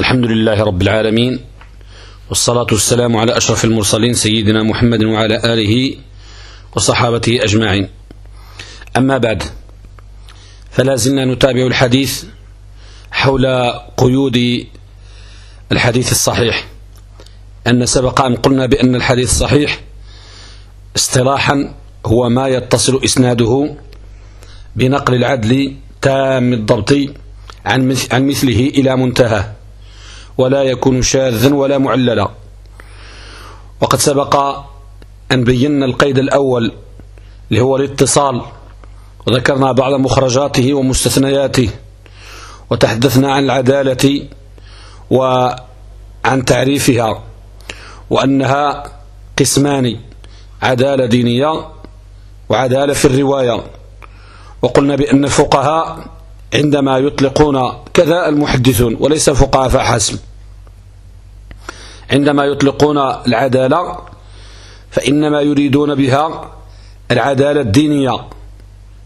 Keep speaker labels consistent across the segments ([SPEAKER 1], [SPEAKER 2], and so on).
[SPEAKER 1] الحمد لله رب العالمين والصلاة والسلام على أشرف المرسلين سيدنا محمد وعلى آله وصحابته أجمعين أما بعد فلا زلنا نتابع الحديث حول قيود الحديث الصحيح. أن سبق أن قلنا بأن الحديث الصحيح اصطلاحا هو ما يتصل إسناده بنقل العدل تام الضبط عن مثله إلى منتهى. ولا يكون شاذا ولا معللا. وقد سبق أن بينا القيد الأول اللي هو الاتصال وذكرنا بعض مخرجاته ومستثنياته وتحدثنا عن العدالة وعن تعريفها وأنها قسمان عدالة دينية وعدالة في الرواية. وقلنا بأن الفقهاء عندما يطلقون كذا المحدثون وليس الفقهاء فحسب. عندما يطلقون العدالة فإنما يريدون بها العدالة الدينية.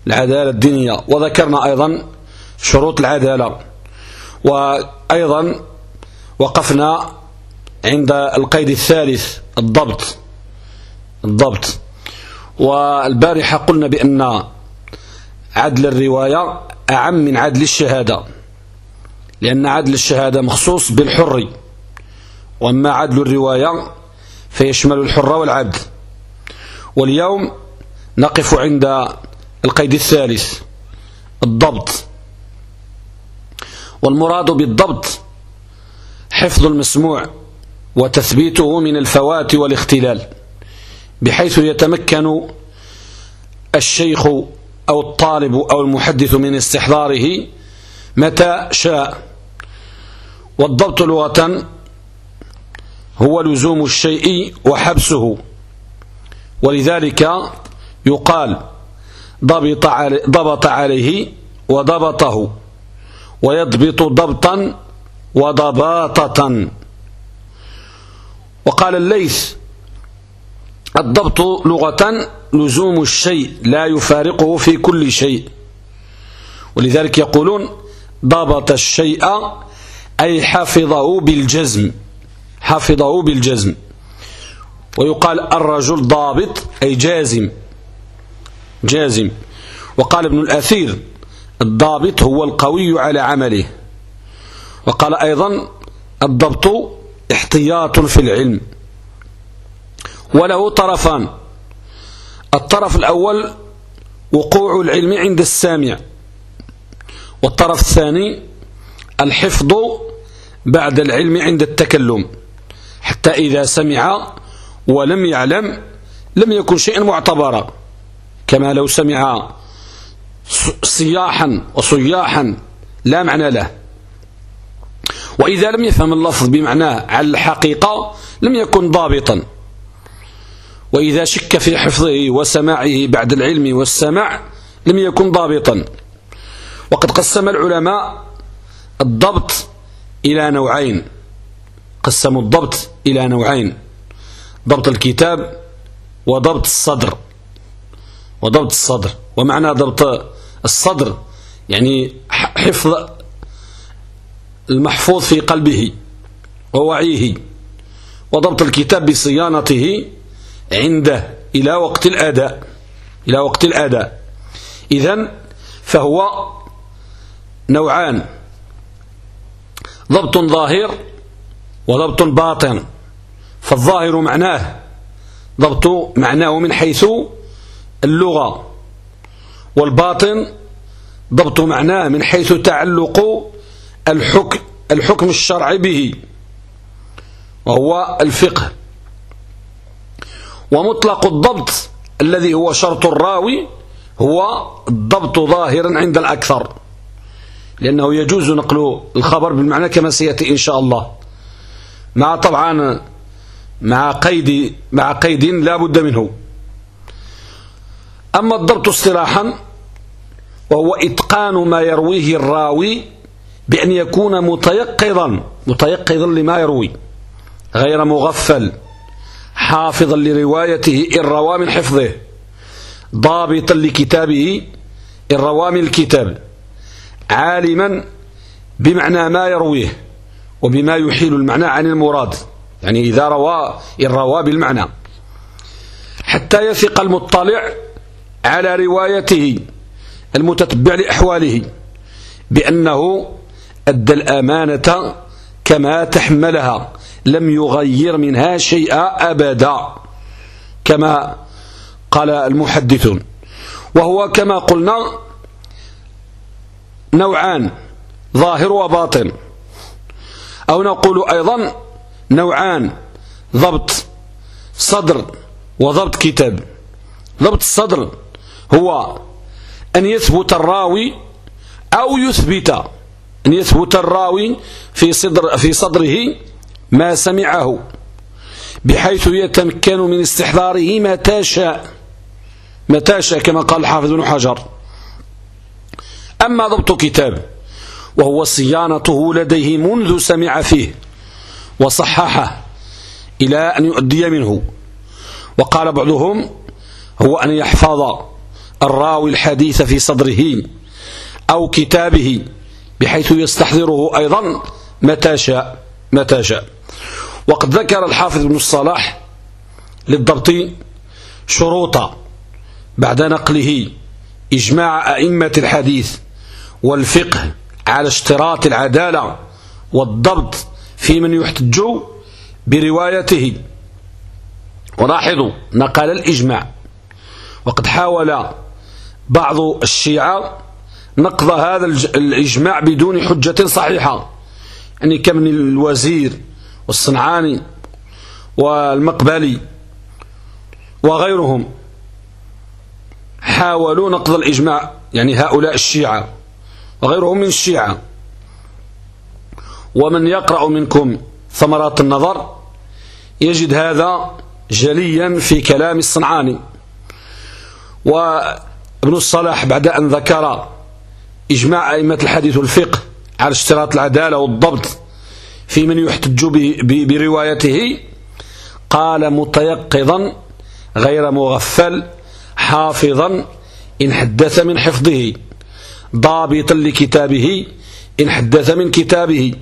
[SPEAKER 1] العدالة الدينية. وذكرنا أيضا شروط العدالة. وأيضا وقفنا عند القيد الثالث الضبط. الضبط. والبارحة قلنا بأن عدل الرواية أعم من عدل الشهادة لأن عدل الشهادة مخصوص بالحر وأما عدل الرواية فيشمل الحر والعبد واليوم نقف عند القيد الثالث الضبط. والمراد بالضبط حفظ المسموع وتثبيته من الفوات والاختلال بحيث يتمكن الشيخ أو الطالب أو المحدث من استحضاره متى شاء. والضبط لغة هو لزوم الشيء وحبسه. ولذلك يقال ضبط, ضبط عليه وضبطه ويضبط ضبطا وضباطة. وقال الليث الضبط لغة لزوم الشيء لا يفارقه في كل شيء. ولذلك يقولون ضبط الشيء أي حفظه بالجزم حفظه بالجزم. ويقال الرجل ضابط أي جازم جازم. وقال ابن الأثير الضابط هو القوي على عمله. وقال أيضا الضبط احتياط في العلم. وله طرفان. الطرف الأول وقوع العلم عند السامع. والطرف الثاني الحفظ بعد العلم عند التكلم. حتى إذا سمع ولم يعلم لم يكن شيئا معتبرا. كما لو سمع صياحا وصياحا لا معنى له. وإذا لم يفهم اللفظ بمعناه على الحقيقة لم يكن ضابطا. وإذا شك في حفظه وسماعه بعد العلم والسماع لم يكن ضابطا. وقد قسم العلماء الضبط إلى نوعين. قسموا الضبط إلى نوعين. ضبط الكتاب وضبط الصدر. وضبط الصدر. ومعنى ضبط الصدر يعني حفظ المحفوظ في قلبه ووعيه. وضبط الكتاب بصيانته عنده إلى وقت الأداء إلى وقت الأداء. إذن فهو نوعان ضبط ظاهر وضبط باطن. فالظاهر معناه ضبط معناه من حيث اللغة والباطن ضبط معناه من حيث تعلق الحكم الحكم الشرعي به وهو الفقه. ومطلق الضبط الذي هو شرط الراوي هو الضبط ظاهرا عند الأكثر. لأنه يجوز نقل الخبر بالمعنى كما سيأتي إن شاء الله. مع طبعا مع قيد مع قيد لا بد منه. أما الضبط اصطلاحا وهو إتقان ما يرويه الراوي بأن يكون متيقظا متيقظا لما يروي غير مغفل. حافظا لروايته إن روى من حفظه ضابطا لكتابه إن روى من الكتاب عالما بمعنى ما يرويه وبما يحيل المعنى عن المراد يعني إذا روى إن روى بالمعنى. حتى يثق المطلع على روايته المتتبع لأحواله بأنه أدى الأمانة كما تحملها. لم يغير منها شيئا أبدا كما قال المحدثون. وهو كما قلنا نوعان ظاهر وباطن. أو نقول أيضا نوعان ضبط صدر وضبط كتاب. ضبط الصدر هو أن يثبت الراوي أو يثبت أن يثبت الراوي في صدر في صدره ما سمعه بحيث يتمكن من استحضاره متى شاء متى شاء كما قال الحافظ بن حجر. أما ضبط كتاب وهو صيانته لديه منذ سمع فيه وصححه إلى أن يؤدي منه. وقال بعضهم هو أن يحفظ الراوي الحديث في صدره أو كتابه بحيث يستحضره أيضا متى شاء متى شاء. وقد ذكر الحافظ بن الصلاح للضبط شروطا بعد نقله إجماع أئمة الحديث والفقه على اشتراط العدالة والضبط في من يحتج بروايته. ولاحظوا نقل الإجماع. وقد حاول بعض الشيعة نقض هذا الإجماع بدون حجة صحيحة. يعني كمن الوزير والصنعاني والمقبلي وغيرهم حاولوا نقض الإجماع يعني هؤلاء الشيعة وغيرهم من الشيعة. ومن يقرأ منكم ثمرات النظر يجد هذا جليا في كلام الصنعاني. وابن الصلاح بعد أن ذكر إجماع أئمة الحديث والفقه على اشتراط العدالة والضبط في من يحتج بروايته قال متيقظا غير مغفل حافظا إن حدث من حفظه ضابطا لكتابه إن حدث من كتابه.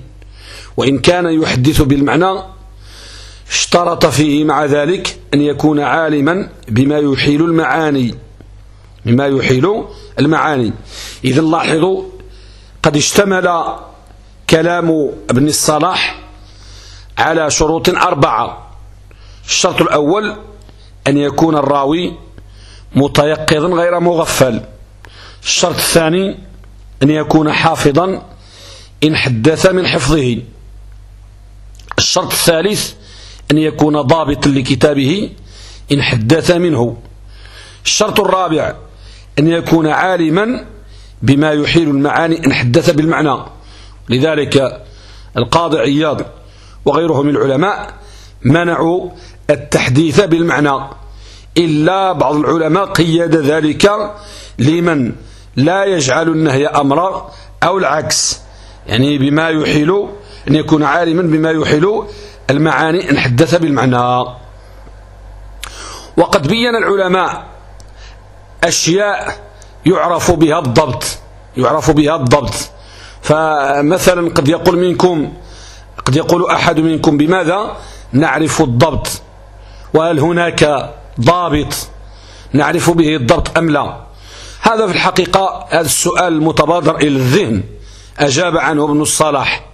[SPEAKER 1] وإن كان يحدث بالمعنى اشترط فيه مع ذلك أن يكون عالما بما يحيل المعاني بما يحيل المعاني. إذا لاحظوا قد اشتمل كلام ابن الصلاح على شروط أربعة. الشرط الأول أن يكون الراوي متيقظا غير مغفل. الشرط الثاني أن يكون حافظا إن حدث من حفظه. الشرط الثالث أن يكون ضابطا لكتابه إن حدث منه. الشرط الرابع أن يكون عالما بما يحيل المعاني إن حدث بالمعنى. لذلك القاضي عياض وغيره من العلماء منعوا التحديث بالمعنى إلا بعض العلماء قيد ذلك لمن لا يجعل النهي أمرا أو العكس يعني بما يحيل أن يكون عالما بما يحيل المعاني إن حدث بالمعنى. وقد بين العلماء أشياء يعرف بها الضبط يعرف بها الضبط. فمثلا قد يقول منكم قد يقول أحد منكم بماذا؟ نعرف الضبط. وهل هناك ضابط نعرف به الضبط أم لا؟ هذا في الحقيقة هذا السؤال المتبادر إلى الذهن. أجاب عنه ابن الصلاح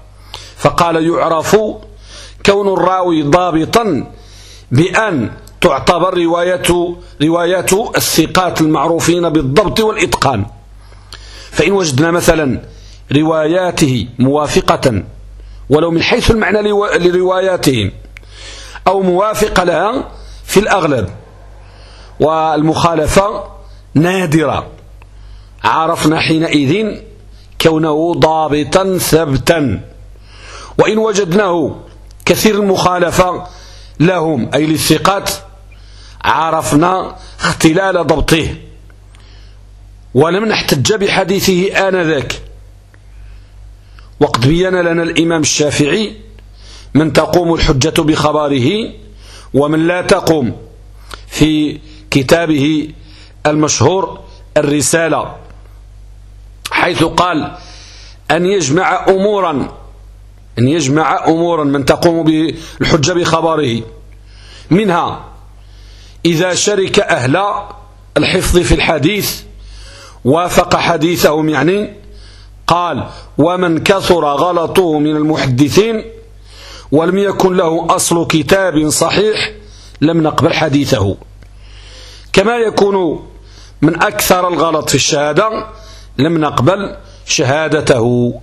[SPEAKER 1] فقال يعرف كون الراوي ضابطا بأن تعتبر رواية روايات الثقات المعروفين بالضبط والإتقان. فإن وجدنا مثلا رواياته موافقة ولو من حيث المعنى لرواياتهم أو موافقة لها في الأغلب. والمخالفة نادرة. عرفنا حينئذ كونه ضابطا ثبتا وإن وجدناه كثير المخالفة لهم أي للثقات عرفنا اختلال ضبطه. ولم نحتج بحديثه آنذاك. وقد بين لنا الإمام الشافعي من تقوم الحجة بخبره ومن لا تقوم في كتابه المشهور الرسالة حيث قال أن يجمع أمورا أن يجمع أمورا من تقوم بالحجة بخبره منها إذا شرك أهل الحفظ في الحديث وافق حديثهم يعني قال ومن كثر غلطه من المحدثين ولم يكن له أصل كتاب صحيح لم نقبل حديثه. كما يكون من أكثر الغلط في الشهادة لم نقبل شهادته.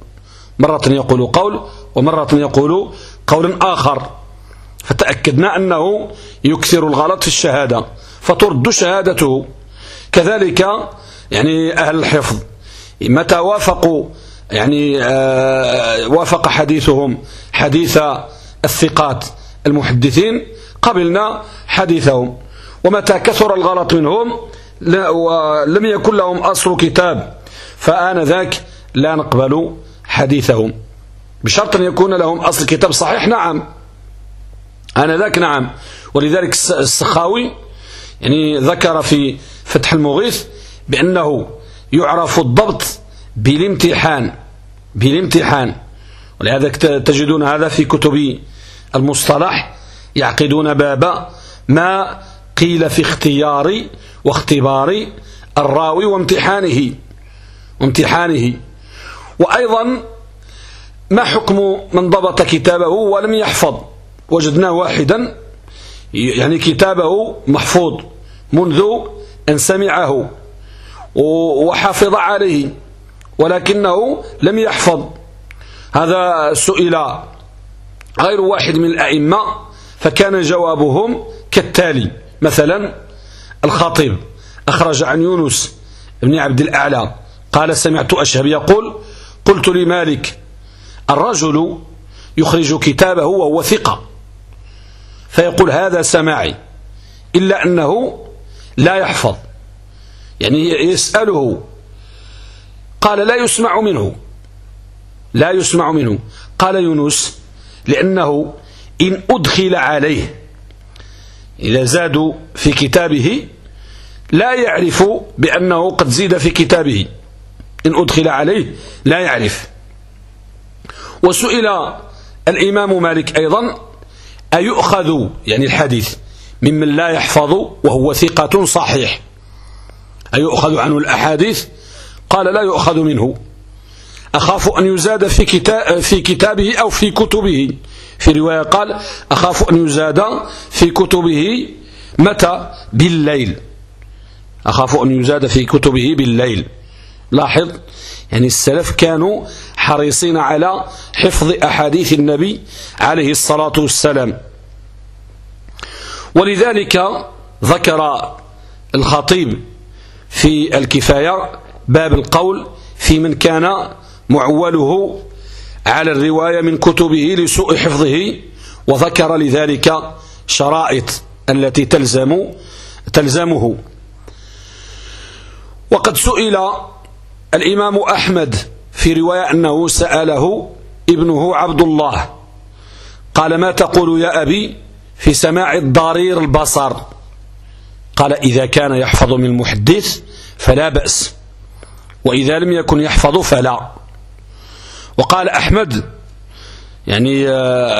[SPEAKER 1] مرة يقول قول ومرة يقول قول آخر. فتأكدنا أنه يكثر الغلط في الشهادة فترد شهادته. كذلك يعني أهل الحفظ متى وافقوا؟ يعني آه وافق حديثهم حديث الثقات المحدثين. قبلنا حديثهم. ومتى كثر الغلط منهم ولم يكن لهم أصل كتاب. فآنذاك لا نقبل حديثهم. بشرط أن يكون لهم أصل كتاب صحيح نعم. آنذاك نعم. ولذلك السخاوي يعني ذكر في فتح المغيث بأنه يعرف الضبط بالامتحان بالامتحان. ولهذا تجدون هذا في كتب المصطلح يعقدون باب ما قيل في اختيار واختبار الراوي وامتحانه وامتحانه. وأيضا ما حكم من ضبط كتابه ولم يحفظ؟ وجدناه واحدا يعني كتابه محفوظ منذ أن سمعه. وحافظ عليه ولكنه لم يحفظ. هذا سئل غير واحد من الأئمة فكان جوابهم كالتالي. مثلا الخطيب أخرج عن يونس بن عبد الأعلى قال سمعت أشهب يقول قلت لمالك الرجل يخرج كتابه وهو ثقة فيقول هذا سماعي إلا أنه لا يحفظ يعني يسأله. قال لا يسمع منه. لا يسمع منه. قال يونس لأنه إن أدخل عليه إذا زادوا في كتابه لا يعرف بأنه قد زيد في كتابه. إن أدخل عليه لا يعرف. وسئل الإمام مالك أيضا أيؤخذ يعني الحديث ممن لا يحفظ وهو ثقة صحيح؟ أيؤخذ عنه الأحاديث؟ قال لا يؤخذ منه. أخاف أن يزاد في, كتاب في كتابه أو في كتبه. في رواية قال أخاف أن يزاد في كتبه متى؟ بالليل. أخاف أن يزاد في كتبه بالليل. لاحظ؟ يعني السلف كانوا حريصين على حفظ أحاديث النبي عليه الصلاة والسلام. ولذلك ذكر الخطيب في الكفاية باب القول في من كان معوله على الرواية من كتبه لسوء حفظه وذكر لذلك شرائط التي تلزم تلزمه. وقد سئل الإمام أحمد في رواية أنه سأله ابنه عبد الله قال ما تقول يا أبي في سماع الضرير البصر؟ قال إذا كان يحفظ من المحدث فلا بأس وإذا لم يكن يحفظ فلا. وقال أحمد يعني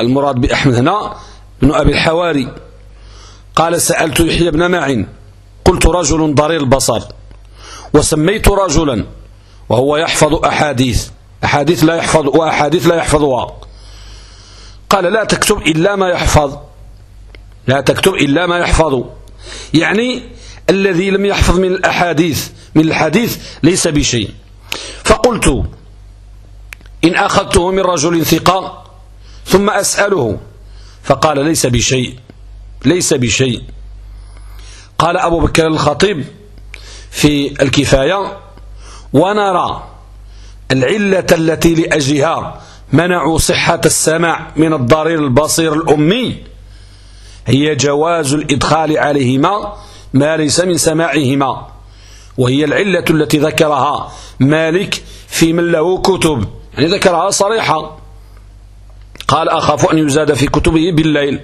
[SPEAKER 1] المراد بأحمد هنا ابن أبي الحواري قال سألت يحيى بن معين قلت رجل ضرير البصر وسميت رجلا وهو يحفظ أحاديث أحاديث لا يحفظ وأحاديث لا يحفظها. قال لا تكتب إلا ما يحفظ لا تكتب إلا ما يحفظ. يعني الذي لم يحفظ من الأحاديث من الحديث ليس بشيء. فقلت إن أخذته من رجل ثقة ثم أسأله فقال ليس بشيء ليس بشيء. قال أبو بكر الخطيب في الكفاية ونرى العلة التي لأجلها منعوا صحة السماع من الضرير البصير الأمي هي جواز الإدخال عليهما ما ليس من سماعهما وهي العلة التي ذكرها مالك في من له كتب يعني ذكرها صريحة. قال أخاف أن يزاد في كتبه بالليل.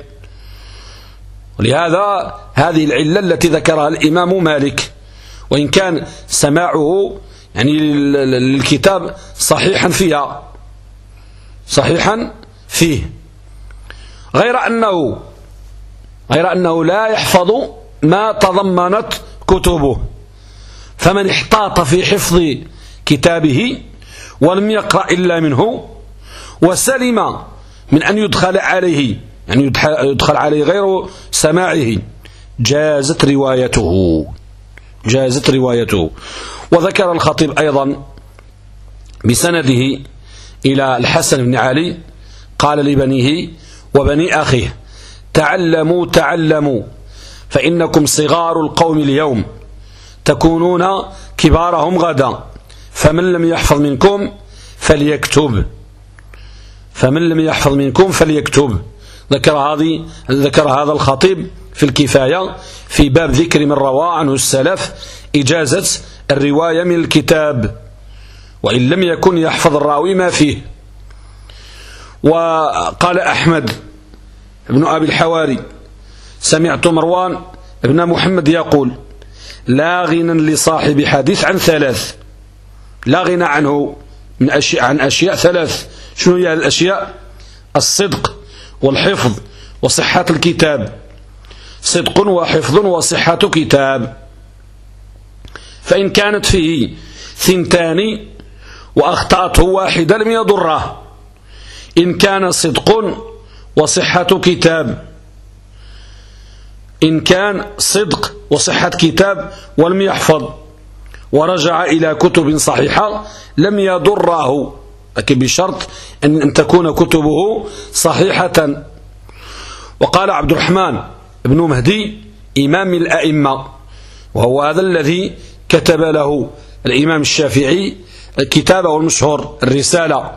[SPEAKER 1] ولهذا هذه العلة التي ذكرها الإمام مالك وإن كان سماعه يعني للكتاب صحيحا فيها صحيحا فيه. غير أنه غير أنه لا يحفظ ما تضمنت كتبه. فمن احتاط في حفظ كتابه ولم يقرأ إلا منه وسلم من أن يدخل عليه يعني يدخل عليه غير سماعه جازت روايته. جازت روايته. وذكر الخطيب أيضا بسنده إلى الحسن بن علي قال لبنيه وبني أخيه تعلموا تعلموا. فإنكم صغار القوم اليوم. تكونون كبارهم غدا. فمن لم يحفظ منكم فليكتب. فمن لم يحفظ منكم فليكتب. ذكر هذه ذكر هذا الخطيب في الكفاية في باب ذكر من روى عنه السلف إجازة الرواية من الكتاب. وإن لم يكن يحفظ الراوي ما فيه. وقال أحمد ابن أبي الحواري. سمعت مروان ابن محمد يقول لا غنى لصاحب حديث عن ثلاث. لا غنى عنه من أشياء عن أشياء ثلاث. شنو هي الأشياء؟ الصدق والحفظ وصحة الكتاب. صدق وحفظ وصحة كتاب. فإن كانت فيه ثنتان وأخطأته واحدة لم يضره. إن كان صدق وصحة كتاب. إن كان صدق وصحة كتاب ولم يحفظ ورجع إلى كتب صحيحة لم يضره. لكن بشرط أن, تكون كتبه صحيحة. وقال عبد الرحمن بن مهدي إمام الأئمة وهو هذا الذي كتب له الإمام الشافعي كتابه المشهور الرسالة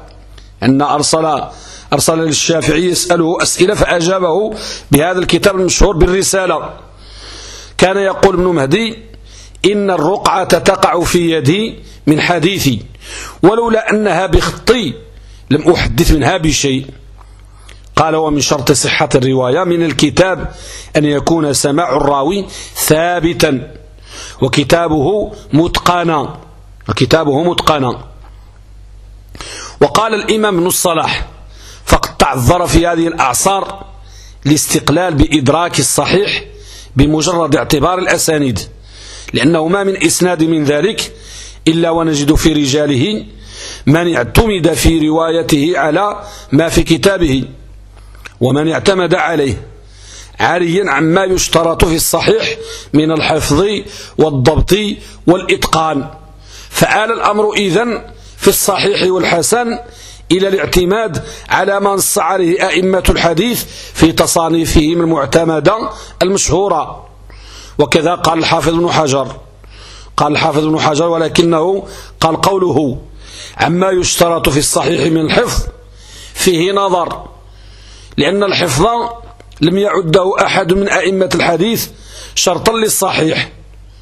[SPEAKER 1] أن أرسل أرسل للشافعي يسأله أسئلة فأجابه بهذا الكتاب المشهور بالرسالة. كان يقول ابن مهدي إن الرقعة تقع في يدي من حديثي ولولا أنها بخطي لم أحدث منها بشيء. قال ومن شرط صحة الرواية من الكتاب أن يكون سماع الراوي ثابتا وكتابه متقنا وكتابه متقنا. وقال الإمام ابن الصلاح فقد تعذر في هذه الأعصار الاستقلال بإدراك الصحيح بمجرد اعتبار الأسانيد لأنه ما من إسناد من ذلك إلا ونجد في رجاله من اعتمد في روايته على ما في كتابه ومن اعتمد عليه عاريا عما يشترط في الصحيح من الحفظ والضبط والإتقان. فآل الأمر إذن في الصحيح والحسن إلى الاعتماد على ما نص عليه أئمة الحديث في تصانيفهم المعتمدة المشهورة. وكذا قال الحافظ بن حجر. قال الحافظ بن حجر ولكنه قال قوله عما يشترط في الصحيح من الحفظ فيه نظر لأن الحفظ لم يعده أحد من أئمة الحديث شرطا للصحيح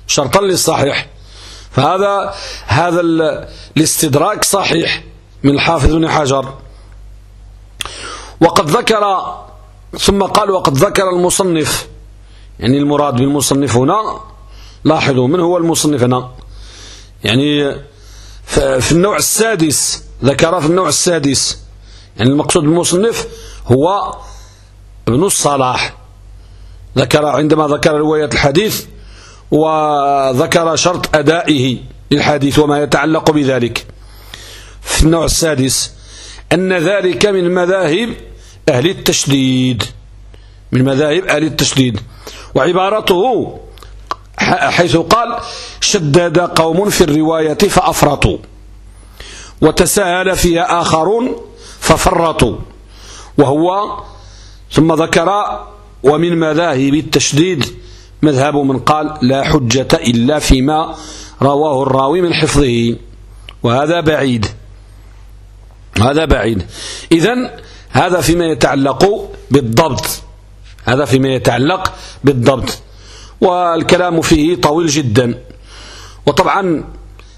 [SPEAKER 1] شرطا للصحيح. فهذا هذا الاستدراك صحيح. من الحافظ بن حجر. وقد ذكر ثم قال وقد ذكر المصنف يعني المراد بالمصنف هنا لاحظوا من هو المصنف هنا؟ يعني في النوع السادس ذكر في النوع السادس يعني المقصود بالمصنف هو ابن الصلاح. ذكر عندما ذكر رواية الحديث وذكر شرط أدائه للحديث وما يتعلق بذلك. في النوع السادس أن ذلك من مذاهب أهل التشديد. من مذاهب أهل التشديد. وعبارته حيث قال شدد قوم في الرواية فأفرطوا وتساهل فيها آخرون ففرطوا وهو ثم ذكر ومن مذاهب التشديد مذهب من قال لا حجة إلا فيما رواه الراوي من حفظه وهذا بعيد. هذا بعيد. إذن هذا فيما يتعلق بالضبط. هذا فيما يتعلق بالضبط. والكلام فيه طويل جدا. وطبعا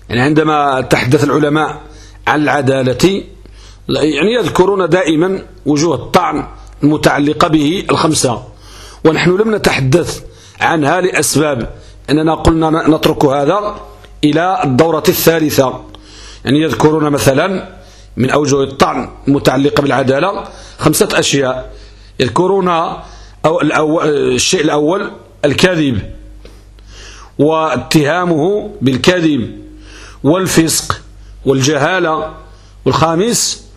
[SPEAKER 1] يعني عندما تحدث العلماء عن العدالة يعني يذكرون دائما وجوه الطعن المتعلقة به الخمسة. ونحن لم نتحدث عنها لأسباب أننا قلنا نترك هذا إلى الدورة الثالثة. يعني يذكرون مثلا من أوجه الطعن المتعلقة بالعدالة خمسة أشياء يذكرونها أو الشيء الأول الكذب واتهامه بالكذب والفسق والجهالة والخامس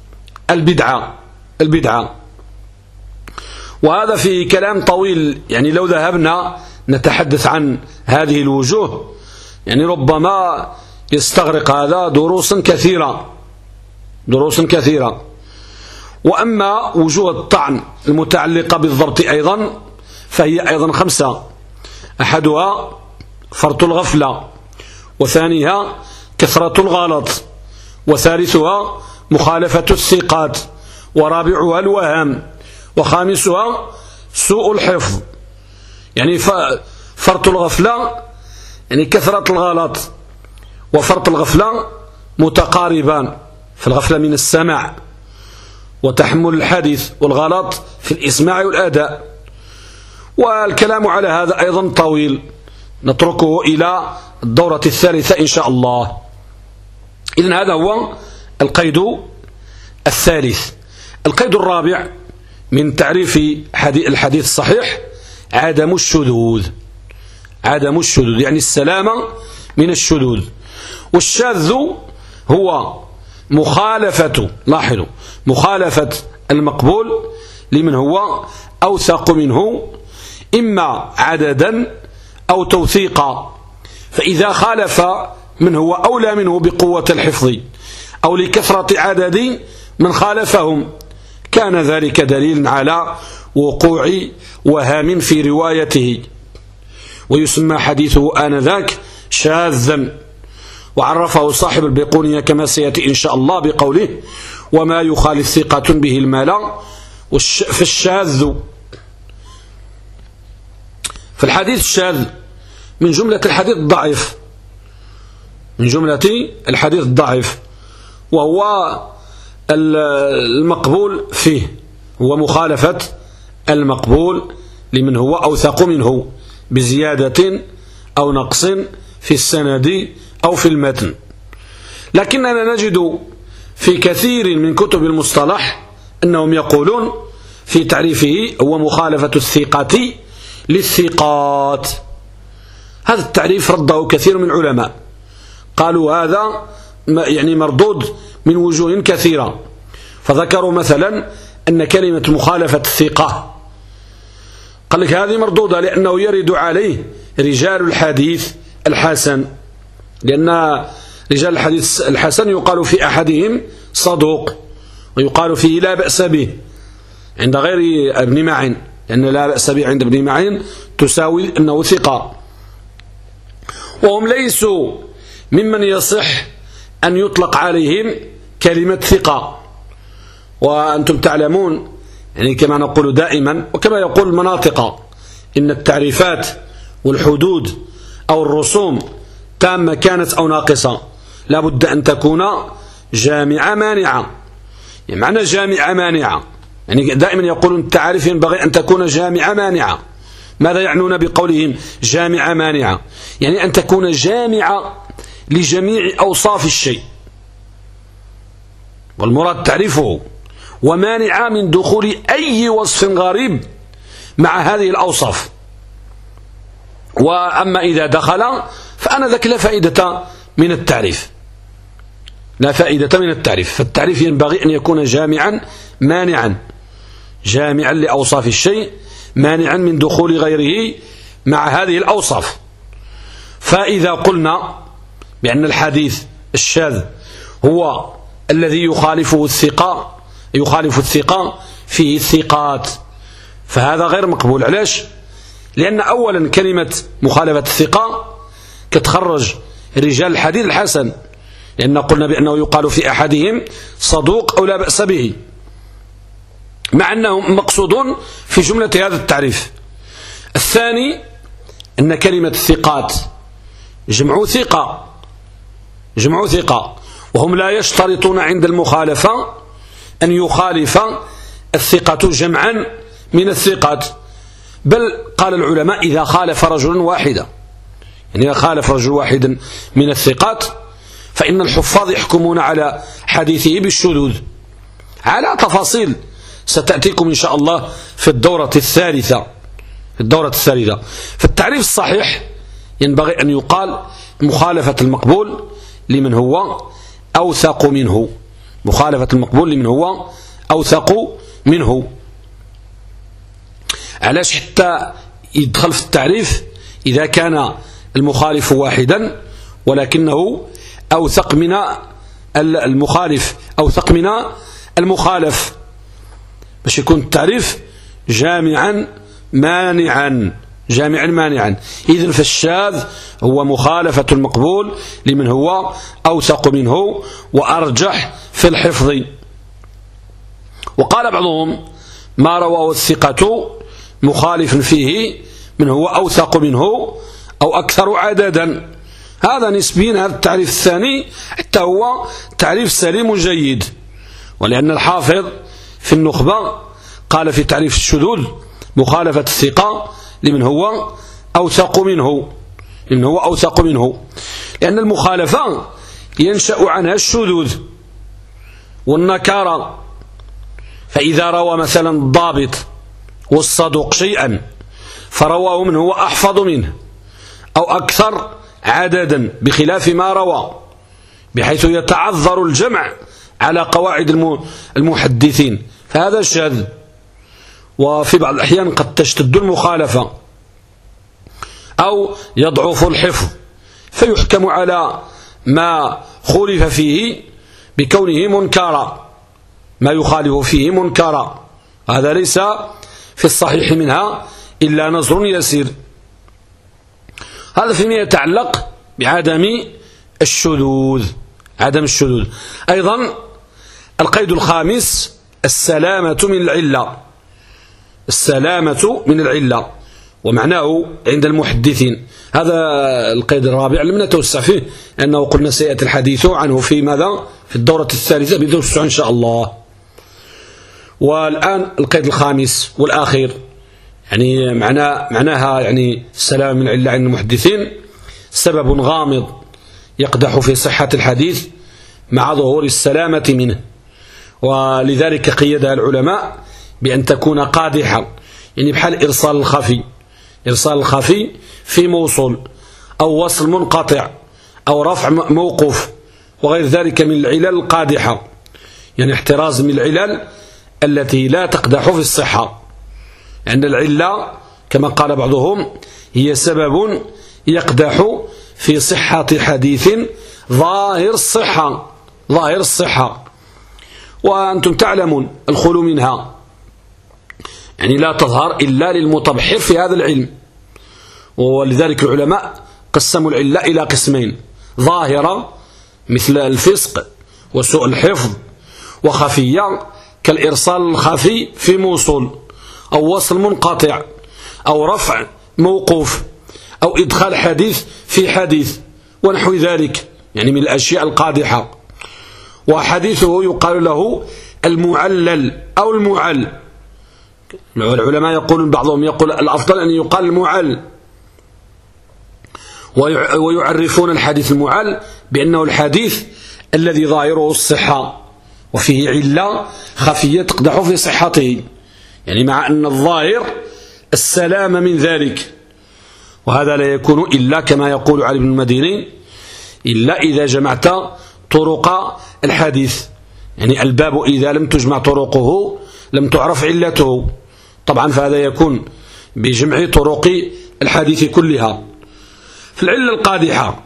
[SPEAKER 1] البدعة البدعة. وهذا في كلام طويل يعني لو ذهبنا نتحدث عن هذه الوجوه يعني ربما يستغرق هذا دروسا كثيرة. دروس كثيرة. وأما وجوه الطعن المتعلقة بالضبط أيضا فهي أيضا خمسة. أحدها فرط الغفلة وثانيها كثرة الغلط وثالثها مخالفة الثقات ورابعها الوهام وخامسها سوء الحفظ. يعني فرط الغفلة يعني كثرة الغلط وفرط الغفلة متقاربان. في الغفلة من السماع وتحمل الحديث والغلط في الإسماع والأداء. والكلام على هذا أيضا طويل. نتركه إلى الدورة الثالثة إن شاء الله. إذن هذا هو القيد الثالث. القيد الرابع من تعريف الحديث الصحيح عدم الشذوذ. عدم الشذوذ يعني السلامة من الشذوذ. والشاذ هو مخالفة لاحظوا مخالفة المقبول لمن هو أوثق منه إما عددا أو توثيقا. فإذا خالف من هو أولى منه بقوة الحفظ أو لكثرة عدد من خالفهم كان ذلك دليل على وقوع وهام في روايته. ويسمى حديثه آنذاك شاذا. وعرفه صاحب البيقونية كما سيأتي إن شاء الله بقوله وما يخالف ثقة به المال فالشاذ فالحديث الشاذ. من جملة الحديث الضعيف. من جملة الحديث الضعيف. وهو المقبول فيه. هو مخالفة المقبول لمن هو أوثق منه بزيادة أو نقص في السند أو في المتن. لكننا نجد في كثير من كتب المصطلح أنهم يقولون في تعريفه هو مخالفة الثقة للثقات. هذا التعريف رده كثير من العلماء قالوا هذا يعني مردود من وجوه كثيرة. فذكروا مثلا أن كلمة مخالفة الثقة. قال لك هذه مردودة لأنه يرد عليه رجال الحديث الحسن. لأن رجال الحديث الحسن يقال في أحدهم صدوق ويقال فيه لا بأس به عند غير ابن معين لأن لا بأس به عند ابن معين تساوي أنه ثقة. وهم ليسوا ممن يصح أن يطلق عليهم كلمة ثقة. وأنتم تعلمون يعني كما نقول دائما وكما يقول المناطق إن التعريفات والحدود أو الرسوم تامة كانت أو ناقصة. لا بد أن تكون جامعة مانعة. يعني معنى جامعة مانعة. يعني دائما يقولون التعاريف ينبغي أن تكون جامعة مانعة. ماذا يعنون بقولهم جامعة مانعة؟ يعني أن تكون جامعة لجميع أوصاف الشيء. والمراد تعريفه. ومانعة من دخول أي وصف غريب مع هذه الأوصاف. وأما إذا دخل فأنا ذاك لا فائدة من التعريف. لا فائدة من التعريف. فالتعريف ينبغي أن يكون جامعا مانعا. جامعا لأوصاف الشيء مانعا من دخول غيره مع هذه الأوصاف. فإذا قلنا بأن الحديث الشاذ هو الذي يخالفه الثقة يخالف الثقة فيه الثقات فهذا غير مقبول. علاش؟ لأن أولا كلمة مخالفة الثقة كتخرج رجال الحديث الحسن. لأن قلنا بأنه يقال في أحدهم صدوق أو لا بأس به. مع أنهم مقصودون في جملة هذا التعريف. الثاني أن كلمة الثقات جمع ثقة. جمع ثقة. وهم لا يشترطون عند المخالفة أن يخالف الثقة جمعا من الثقات. بل قال العلماء إذا خالف رجل واحدا. يعني خالف رجل واحد من الثقات فإن الحفاظ يحكمون على حديثه بالشذوذ. على تفاصيل ستأتيكم إن شاء الله في الدورة الثالثة. في الدورة الثالثة. فالتعريف الصحيح ينبغي أن يقال مخالفة المقبول لمن هو أوثق منه. مخالفة المقبول لمن هو أوثق منه. علاش حتى يدخل في التعريف؟ إذا كان المخالف واحدا ولكنه أوثق من المخالف أوثق من المخالف. باش يكون التعريف جامعا مانعا جامعا مانعا. إذن فالشاذ هو مخالفة المقبول لمن هو أوثق منه وأرجح في الحفظ. وقال بعضهم ما رواه الثقة مخالف فيه من هو أوثق منه أو أكثر عددا. هذا نسبيا هذا التعريف الثاني حتى هو تعريف سليم جيد ولأن الحافظ في النخبة قال في تعريف الشذوذ مخالفة الثقة لمن هو أوثق منه لمن هو أوثق منه. لأن المخالفة ينشأ عنها الشذوذ والنكارة. فإذا روى مثلا الضابط والصدوق شيئا فرواه من هو أحفظ منه. أو أكثر عددا بخلاف ما روى بحيث يتعذر الجمع على قواعد المحدثين. فهذا شاذ. وفي بعض الأحيان قد تشتد المخالفة أو يضعف الحفظ فيحكم على ما خولف فيه بكونه منكرا ما يخالف فيه منكرا. هذا ليس في الصحيح منها إلا نظر يسير. هذا فيما يتعلق بعدم الشذوذ عدم الشذوذ. أيضا القيد الخامس السلامة من العلة السلامة من العلة ومعناه عند المحدثين. هذا القيد الرابع لم نتوسع فيه أنه قلنا سيأتي الحديث عنه في ماذا؟ في الدورة الثالثة بتوسع إن شاء الله. والآن القيد الخامس والآخر. يعني معناه معناها يعني السلام من العلة عند المحدثين. سبب غامض يقدح في صحة الحديث مع ظهور السلامة منه. ولذلك قيدها العلماء بأن تكون قادحة يعني بحال إرسال الخفي. إرسال الخفي في موصول أو وصل منقطع أو رفع موقوف وغير ذلك من العلل القادحة. يعني احتراز من العلل التي لا تقدح في الصحة. لأن العلة كما قال بعضهم هي سبب يقدح في صحة حديث ظاهر الصحة ظاهر الصحة. وأنتم تعلمون الخلو منها. يعني لا تظهر إلا للمتبحر في هذا العلم. ولذلك العلماء قسموا العلة إلى قسمين ظاهرة مثل الفسق وسوء الحفظ وخفية كالإرسال الخفي في موصول. أو وصل منقطع أو رفع موقوف أو إدخال حديث في حديث ونحو ذلك يعني من الأشياء القادحة. وحديثه يقال له المعلل أو المعل. العلماء يقولون بعضهم يقول الأفضل أن يقال المعل. ويعرفون الحديث المعل بأنه الحديث الذي ظاهره الصحة وفيه علة خفية تقدح في صحته. يعني مع أن الظاهر السلام من ذلك. وهذا لا يكون إلا كما يقول علي بن المديني إلا إذا جمعت طرق الحديث. يعني الباب إذا لم تجمع طرقه لم تعرف علته. طبعا فهذا يكون بجمع طرق الحديث كلها. في العلة القادحة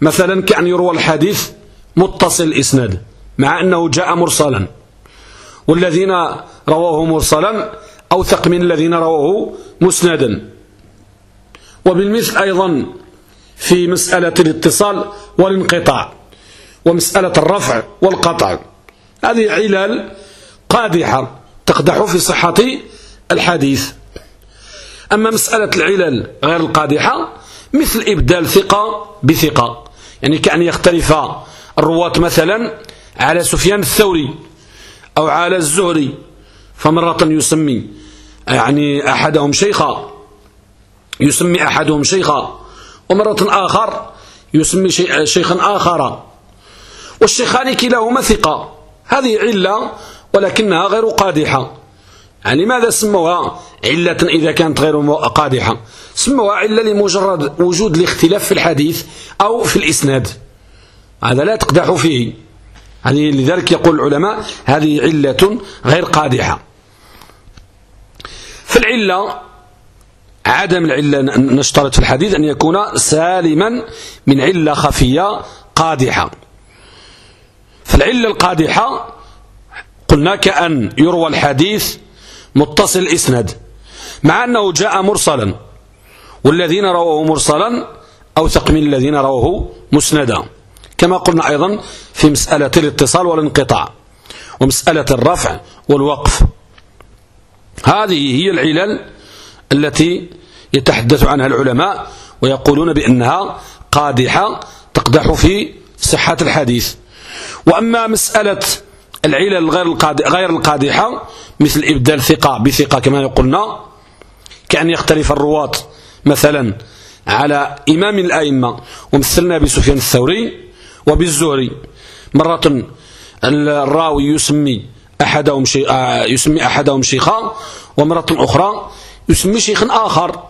[SPEAKER 1] مثلا كأن يروى الحديث متصل الإسناد مع أنه جاء مرسلا. والذين رواه مرسلا أوثق من الذين رواه مسندا. وبالمثل أيضا في مسألة الاتصال والانقطاع ومسألة الرفع والقطع. هذه علل قادحة تقدح في صحة الحديث. أما مسألة العلل غير القادحة مثل إبدال ثقة بثقة يعني كأن يختلف الرواة مثلا على سفيان الثوري أو على الزهري فمرة يسمي يعني أحدهم شيخا يسمي أحدهم شيخا ومرة آخر يسمي شيخا آخر والشيخان كلاهما ثقة هذه علة ولكنها غير قادحة. يعني لماذا سموها علة إذا كانت غير قادحة؟ سموها علة لمجرد وجود الاختلاف في الحديث أو في الإسناد. هذا لا تقدح فيه. هذه لذلك يقول العلماء هذه علة غير قادحة. فالعلة عدم العلة نشترط في الحديث أن يكون سالما من علة خفية قادحة. فالعلة القادحة قلنا كأن يروى الحديث متصل الإسناد مع أنه جاء مرسلا والذين رووه مرسلا أوثق من الذين رووه مسندا. كما قلنا أيضا في مسألة الاتصال والانقطاع ومسألة الرفع والوقف. هذه هي العلل التي يتحدث عنها العلماء ويقولون بأنها قادحة تقدح في صحة الحديث. وأما مسألة العلل غير القادحة مثل إبدال ثقة بثقة كما قلنا كأن يختلف الرواة مثلا على إمام الأئمة ومثلنا بسفيان الثوري وبالزهري. مرة الراوي يسمي أحدهم شي... آه، يسمي أحدهم شيخا ومرة أخرى يسمي شيخا آخر.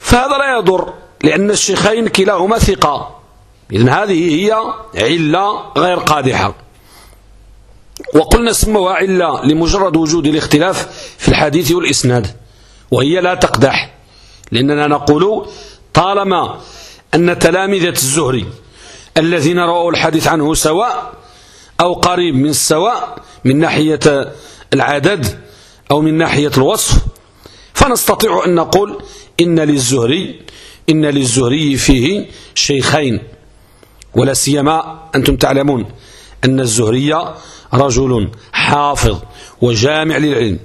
[SPEAKER 1] فهذا لا يضر لأن الشيخين كلاهما ثقة. إذن هذه هي علة غير قادحة. وقلنا سموها علة لمجرد وجود الاختلاف في الحديث والإسناد وهي لا تقدح. لأننا نقول طالما أن تلامذة الزهري الذين رأوا الحديث عنه سواء أو قريب من السواء من ناحية العدد أو من ناحية الوصف. فنستطيع أن نقول إن للزهري إن للزهري فيه شيخين ولا سيما أنتم تعلمون أن الزهري رجل حافظ وجامع للعلم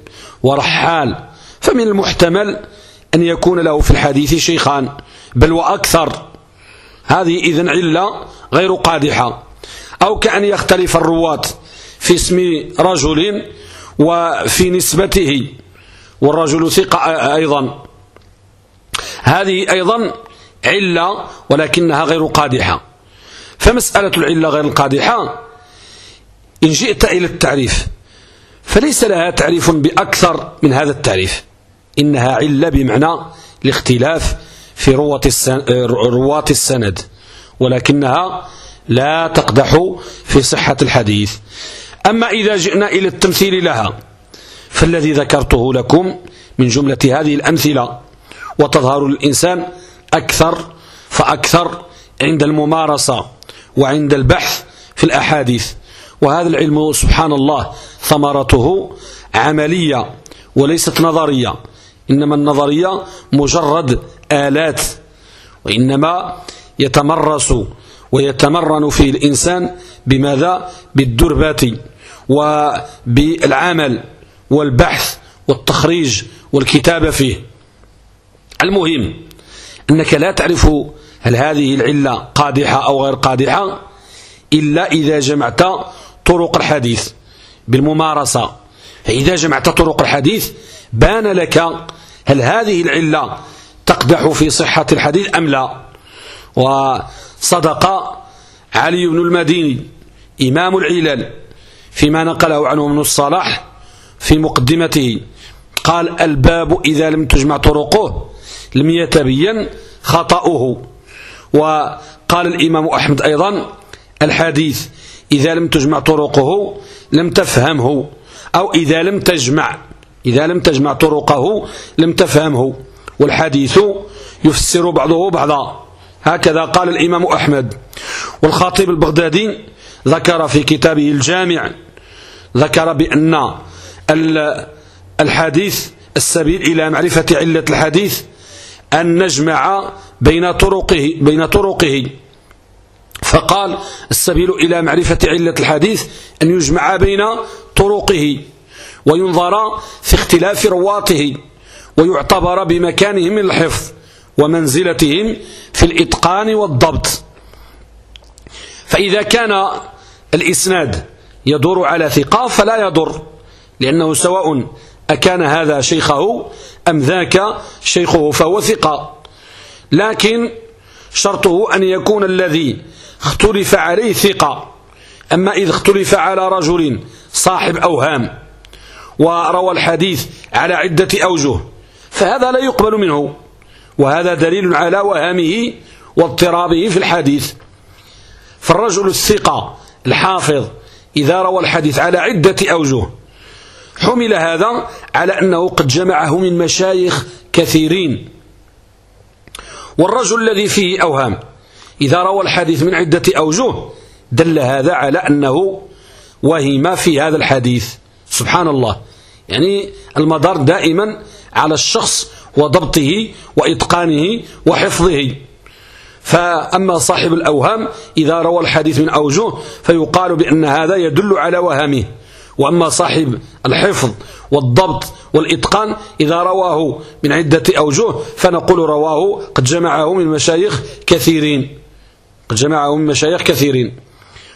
[SPEAKER 1] ورحال. فمن المحتمل أن يكون له في الحديث شيخان بل وأكثر. هذه إذن علة غير قادحة. أو كأن يختلف الرواة في اسم رجل وفي نسبته والرجل ثقة أيضا. هذه أيضا علة ولكنها غير قادحة. فمسألة العلة غير القادحة إن جئت إلى التعريف فليس لها تعريف بأكثر من هذا التعريف. إنها علة بمعنى الاختلاف في رواة السند ولكنها لا تقدح في صحة الحديث. أما إذا جئنا إلى التمثيل لها فالذي ذكرته لكم من جملة هذه الأمثلة وتظهر الإنسان أكثر فأكثر عند الممارسة وعند البحث في الأحاديث. وهذا العلم سبحان الله ثمرته عملية وليست نظرية إنما النظرية مجرد آلات وإنما يتمرس ويتمرن فيه الإنسان بماذا؟ بالدربة وبالعمل والبحث والتخريج والكتابة فيه. المهم أنك لا تعرف هل هذه العلة قادحة أو غير قادحة إلا إذا جمعت طرق الحديث بالممارسة. فإذا جمعت طرق الحديث بان لك هل هذه العلة تقدح في صحة الحديث أم لا. وصدق علي بن المديني إمام العلل فيما نقله عنه من الصلاح في مقدمته. قال الباب إذا لم تجمع طرقه لم يتبين خطأه. وقال الإمام أحمد أيضا الحديث إذا لم تجمع طرقه لم تفهمه أو إذا لم تجمع إذا لم تجمع طرقه لم تفهمه. والحديث يفسر بعضه بعضا. هكذا قال الإمام أحمد. والخاطب البغدادي ذكر في كتابه الجامع ذكر بأن الحديث السبيل إلى معرفة علة الحديث أن نجمع بين طرقه بين طرقه. فقال السبيل إلى معرفة علة الحديث أن يجمع بين طرقه وينظر في اختلاف رواته ويعتبر بمكانهم من الحفظ. ومنزلتهم في الإتقان والضبط. فإذا كان الإسناد يدور على ثقة فلا يضر لأنه سواء أكان هذا شيخه أم ذاك شيخه فهو ثقة. لكن شرطه أن يكون الذي اختلف عليه ثقة. أما إذا اختلف على رجل صاحب أوهام وروى الحديث على عدة أوجه فهذا لا يقبل منه. وهذا دليل على وهامه واضطرابه في الحديث. فالرجل الثقة الحافظ إذا روى الحديث على عدة أوجه. حمل هذا على أنه قد جمعه من مشايخ كثيرين. والرجل الذي فيه أوهام إذا روى الحديث من عدة أوجه دل هذا على أنه وهم في هذا الحديث. سبحان الله. يعني المدار دائما على الشخص وضبطه وإتقانه وحفظه. فأما صاحب الأوهام إذا روى الحديث من أوجه فيقال بأن هذا يدل على وهمه. وأما صاحب الحفظ والضبط والإتقان إذا رواه من عدة أوجه فنقول رواه قد جمعه من مشايخ كثيرين. قد جمعه من مشايخ كثيرين.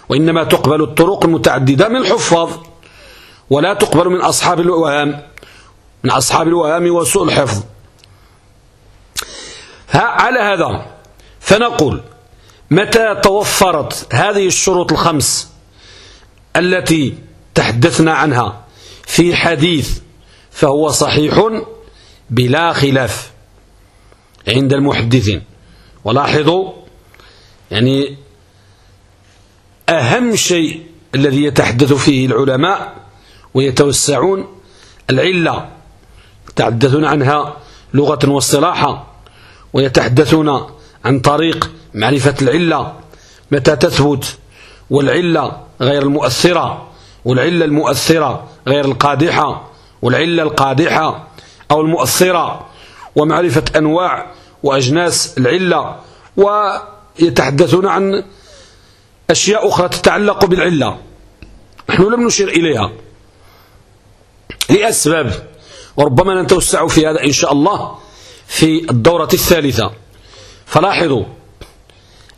[SPEAKER 1] وإنما تقبل الطرق المتعددة من الحفاظ ولا تقبل من أصحاب الوهام. من أصحاب الوهام وسوء الحفظ. على هذا. فنقول متى توفرت هذه الشروط الخمس التي تحدثنا عنها في حديث فهو صحيح بلا خلاف عند المحدثين؟ ولاحظوا يعني أهم شيء الذي يتحدث فيه العلماء ويتوسعون العلة يتحدثون عنها لغة واصطلاحا ويتحدثون عن طريق معرفة العلة. متى تثبت؟ والعلة غير المؤثرة والعلة المؤثرة غير القادحة والعلة القادحة أو المؤثرة. ومعرفة أنواع وأجناس العلة. ويتحدثون عن أشياء أخرى تتعلق بالعلة. نحن لم نشير إليها لأسباب وربما نتوسع في هذا إن شاء الله. في الدورة الثالثة. فلاحظوا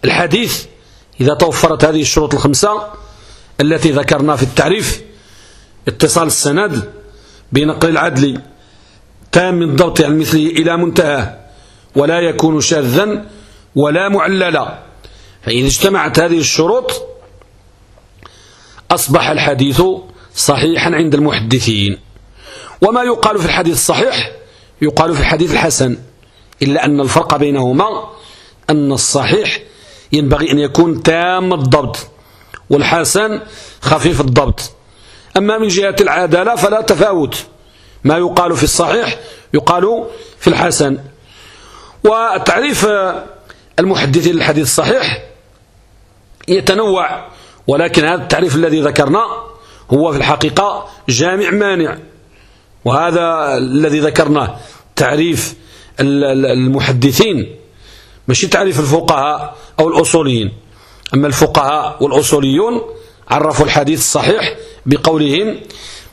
[SPEAKER 1] الحديث إذا توفرت هذه الشروط الخمسة التي ذكرنا في التعريف اتصال السند بنقل العدل تام الضبط عن مثله إلى منتهاه ولا يكون شاذا ولا معللا. فإذا اجتمعت هذه الشروط أصبح الحديث صحيحا عند المحدثين. وما يقال في الحديث الصحيح؟ يقال في الحديث الحسن إلا أن الفرق بينهما أن الصحيح ينبغي أن يكون تام الضبط والحسن خفيف الضبط. أما من جهة العدالة فلا تفاوت. ما يقال في الصحيح يقال في الحسن. وتعريف المحدثين للحديث الصحيح يتنوع ولكن هذا التعريف الذي ذكرنا هو في الحقيقة جامع مانع. وهذا الذي ذكرناه تعريف المحدثين ماشي تعريف الفقهاء أو الأصوليين. أما الفقهاء والأصوليون عرفوا الحديث الصحيح بقولهم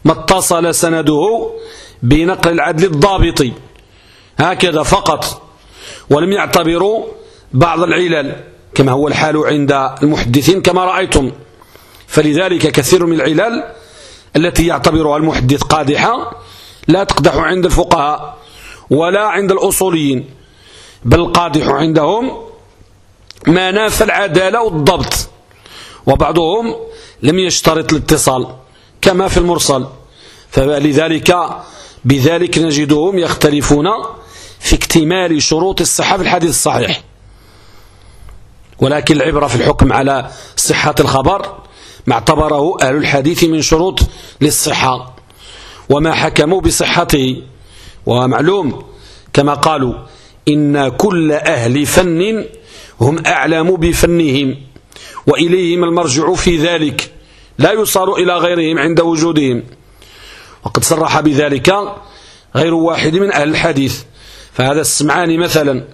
[SPEAKER 1] ما اتصل سنده بنقل العدل الضابط هكذا فقط ولم يعتبروا بعض العلل كما هو الحال عند المحدثين كما رأيتم. فلذلك كثير من العلل التي يعتبرها المحدث قادحة لا تقدح عند الفقهاء ولا عند الأصوليين بل قادح عندهم ما نافى العدالة والضبط. وبعضهم لم يشترط الاتصال كما في المرسل. فلذلك بذلك نجدهم يختلفون في اكتمال شروط الصحة في الحديث الصحيح. ولكن العبرة في الحكم على صحة الخبر ما اعتبره أهل الحديث من شروط للصحة. وما حكموا بصحته. ومعلوم كما قالوا إن كل أهل فن هم أعلم بفنهم وإليهم المرجع في ذلك. لا يصار إلى غيرهم عند وجودهم. وقد صرح بذلك غير واحد من أهل الحديث. فهذا السمعاني مثلا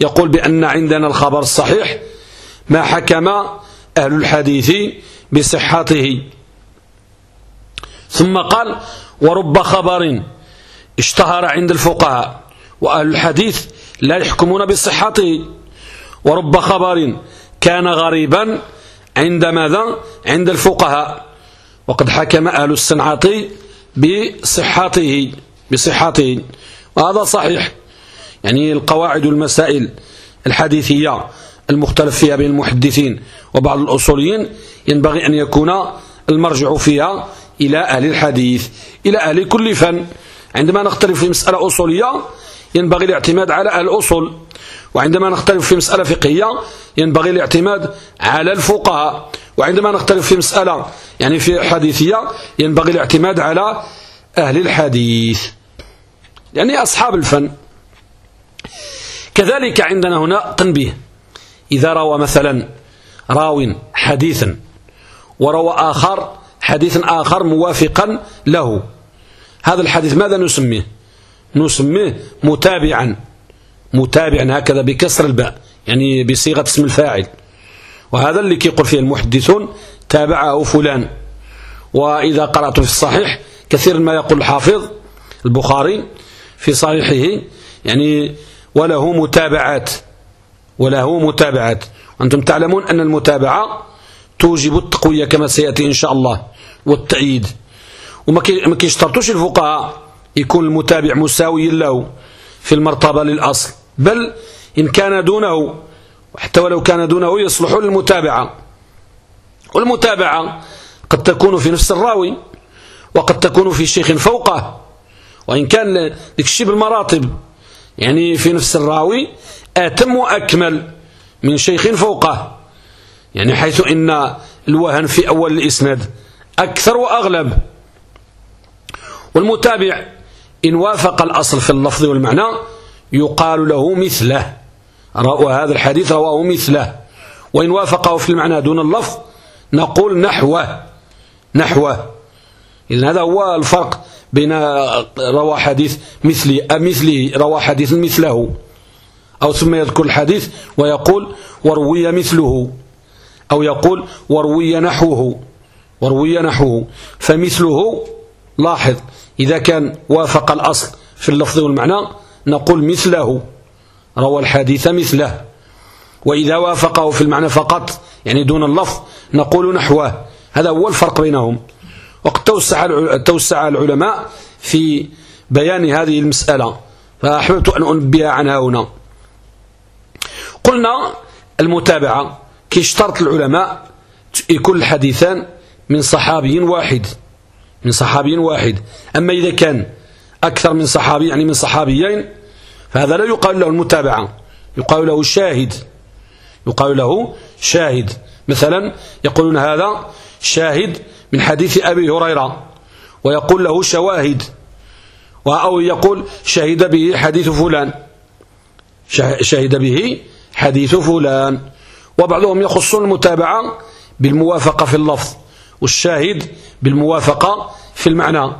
[SPEAKER 1] يقول بأن عندنا الخبر الصحيح ما حكم أهل الحديث بصحته. ثم قال ورب خبر اشتهر عند الفقهاء وأهل الحديث لا يحكمون بصحته. ورب خبر كان غريبا عند ماذا؟ عند الفقهاء. وقد حكم أهل الصنعة بصحته بصحته. وهذا صحيح. يعني القواعد والمسائل الحديثية المختلف فيها بين المحدثين وبعض الأصوليين ينبغي أن يكون المرجع فيها إلى أهل الحديث إلى أهل كل فن. عندما نختلف في مسألة أصولية ينبغي الاعتماد على الأصول. وعندما نختلف في مسألة فقهية ينبغي الاعتماد على الفقهاء. وعندما نختلف في مسألة يعني في حديثية ينبغي الاعتماد على أهل الحديث. يعني أصحاب الفن. كذلك عندنا هنا تنبيه. إذا روى مثلا راو حديثا وروى آخر حديث آخر موافقا له. هذا الحديث ماذا نسميه؟ نسميه متابعا. متابعا هكذا بكسر الباء يعني بصيغة اسم الفاعل. وهذا اللي كيقول فيه المحدثون تابعه فلان. وإذا قرأت في الصحيح كثيرا ما يقول الحافظ البخاري في صحيحه يعني وله متابعات. وله متابعات. وأنتم تعلمون أن المتابعة توجب التقوية كما سيأتي إن شاء الله. والتأييد. وما كيشترطوش الفقهاء يكون المتابع مساوي له في المرتبة للأصل. بل إن كان دونه حتى ولو كان دونه يصلح للمتابعة. والمتابعة قد تكون في نفس الراوي وقد تكون في شيخ فوقه. وإن كان ذيك الشيء بالمراتب يعني في نفس الراوي أتم وأكمل من شيخ فوقه. يعني حيث إن الوهن في أول الإسناد. أكثر وأغلب. والمتابع إن وافق الأصل في اللفظ والمعنى يقال له مثله. وهذا الحديث رواه مثله. وإن وافقه في المعنى دون اللفظ نقول نحوه نحوه إذن هذا هو الفرق بين روى حديث مثلي مثله روى حديث مثله. أو ثم يذكر الحديث ويقول وروي مثله. أو يقول وروي نحوه. وروي نحوه. فمثله لاحظ إذا كان وافق الأصل في اللفظ والمعنى نقول مثله. روى الحديث مثله. وإذا وافقه في المعنى فقط يعني دون اللفظ نقول نحوه. هذا هو الفرق بينهم. وقد توسع العلماء في بيان هذه المسألة. فأحببت أن أنبه عنها هنا. قلنا المتابعة كيشترط العلماء يكون الحديثان من صحابي واحد من صحابي واحد. أما إذا كان أكثر من صحابي يعني من صحابيين فهذا لا يقال له المتابعة يقال له الشاهد. يقال له شاهد. مثلا يقولون هذا شاهد من حديث أبي هريرة ويقول له شواهد أو يقول شهد به حديث فلان. شهد به حديث فلان. وبعضهم يخصون المتابعة بالموافقة في اللفظ. والشاهد بالموافقة في المعنى.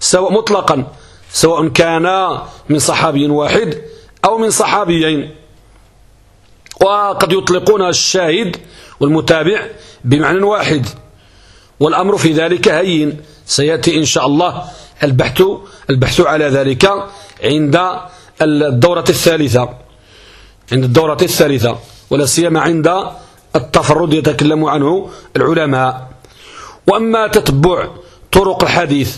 [SPEAKER 1] سواء مطلقا سواء كان من صحابي واحد أو من صحابيين. وقد يطلقون الشاهد والمتابع بمعنى واحد. والأمر في ذلك هين. سيأتي إن شاء الله البحث البحث على ذلك عند الدورة الثالثة. عند الدورة الثالثة ولا سيما عند التفرد يتكلم عنه العلماء. وأما تتبع طرق الحديث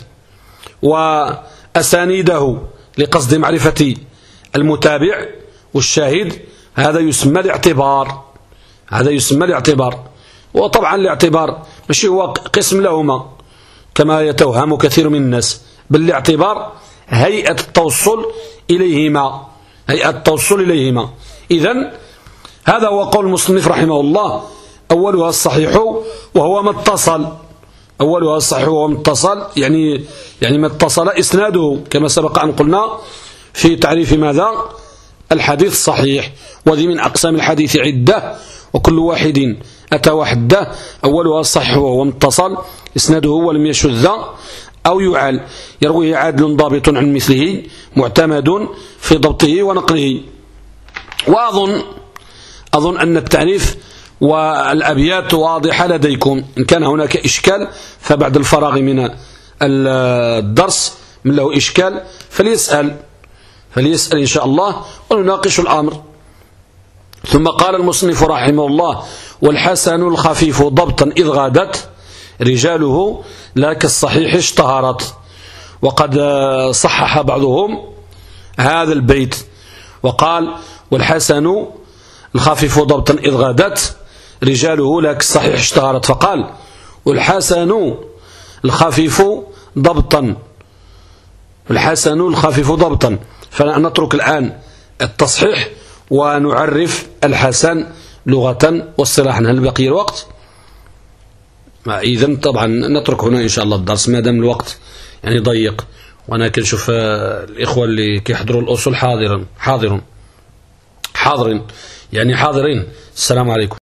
[SPEAKER 1] وأسانيده لقصد معرفة المتابع والشاهد هذا يسمى الاعتبار. هذا يسمى الاعتبار. وطبعا الاعتبار ماشي هو قسم لهما كما يتوهم كثير من الناس. بل الاعتبار هيئة التوصل إليهما هيئة التوصل إليهما. إذا هذا هو قول المصنف رحمه الله أولها الصحيح وهو ما اتصل. أولها الصحيح اتصل يعني يعني ما اتصل إسناده كما سبق أن قلنا في تعريف ماذا؟ الحديث الصحيح وذي من أقسام الحديث عدة وكل واحد أتى وحده أولها الصحيح وهو متصل إسناده ولم يشذ أو يعال يرويه عادل ضابط عن مثله معتمد في ضبطه ونقله. وأظن أظن أن التعريف والأبيات واضحة لديكم. إن كان هناك إشكال فبعد الفراغ من الدرس من له إشكال فليسأل فليسأل إن شاء الله ونناقش الأمر. ثم قال المصنف رحمه الله والحسن الخفيف ضبطا إذ غادت رجاله لا كالصحيح اشتهرت. وقد صحح بعضهم هذا البيت. وقال والحسن الخفيف ضبطا إذ غادت رجاله لك الصحيح اشتهرت فقال والحسن الخفيف ضبطا الحسن الخفيف ضبطا فنترك الآن التصحيح ونعرف الحسن لغة واصطلاحا هل بقي الوقت. إذا طبعا نترك هنا إن شاء الله الدرس ما دام الوقت يعني ضيق. وأنا كنشوف الإخوة اللي كيحضروا الأصول حاضرا حاضر حاضر يعني حاضرين. السلام عليكم.